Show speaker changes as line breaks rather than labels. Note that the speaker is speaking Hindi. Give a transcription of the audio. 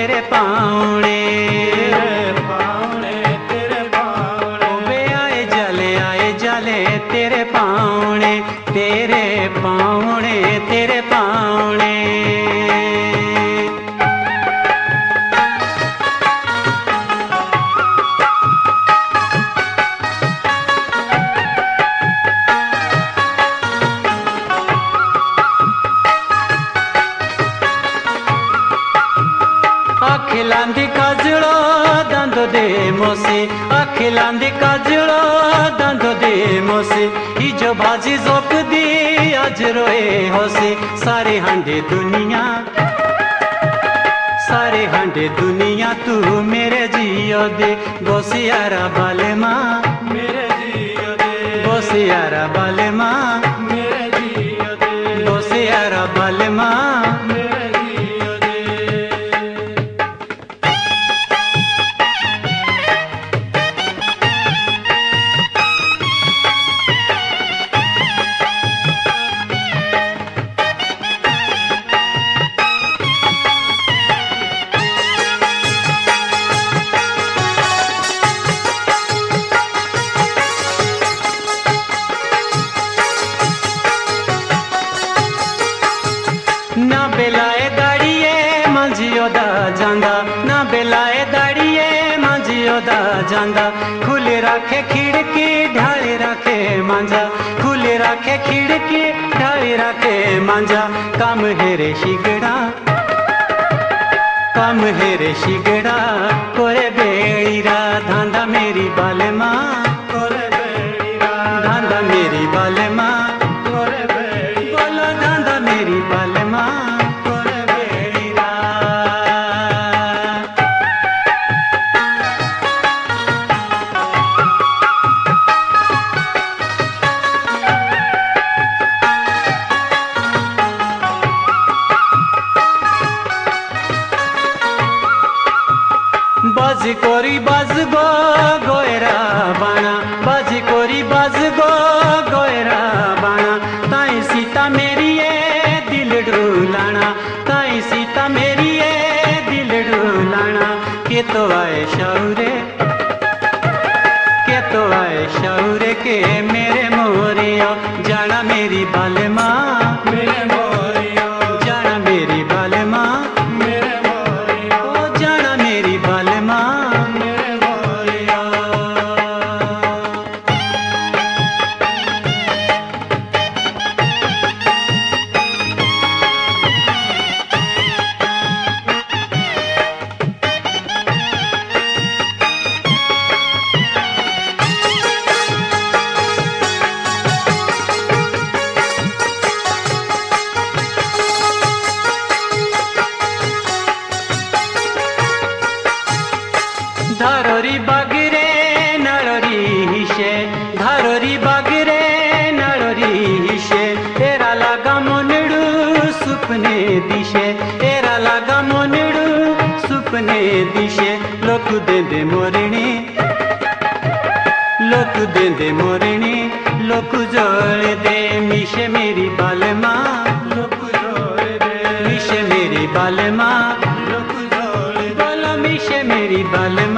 तेरे पावने तेरे पावने तेरे पावने
तेरे पावने
अखिलांदी काजळो दांदो दे मोसे। अखिलांदी काजळो दांदो दे मोसे। ही जो भाजी जोक दी आज रोए होसे। सारे हांडे दुनिया सारे हांडे दुनिया तू मेरे जियो दे। गोसियारा बाले माँ
मेरे जियो दे।
गोसियारा बाले माँ। जांदा। खुले रखे खिड़की, ढाले रखे मांजा खुले रखे खिड़की, ढाले रखे मांजा कम हेरे शिगड़ा। कम हेरे शिगड़ा। कोरे
बेड़ी
रा धांदा मेरी
बाले
माँ। করি বাজব গয়রা বানা বাজি করি বাজব গয়রা বানা তাই সীতা মেরি এ দিল ডুলানা তাই সীতা মেরি এ দিল ডুলানা কে তো আয় শৌরে
কে তো
আয় শৌরে কে মেরে
মোরিয়া জানা
মেরি বালমা নড়রি বাগরে নড়রি হিসে। তেরা লাগা মনড়ু সুপনে দিশে তেরা লাগা মনড়ু সুপনে দিশে লোক দেঁদে মরণে লোক
দেঁদে মরণে লোক জল
দে মিশে মেরি বালমা। লোক জল দে
মিশে মেরি বালমা। লোক
জল মিশে মেরি বালমা।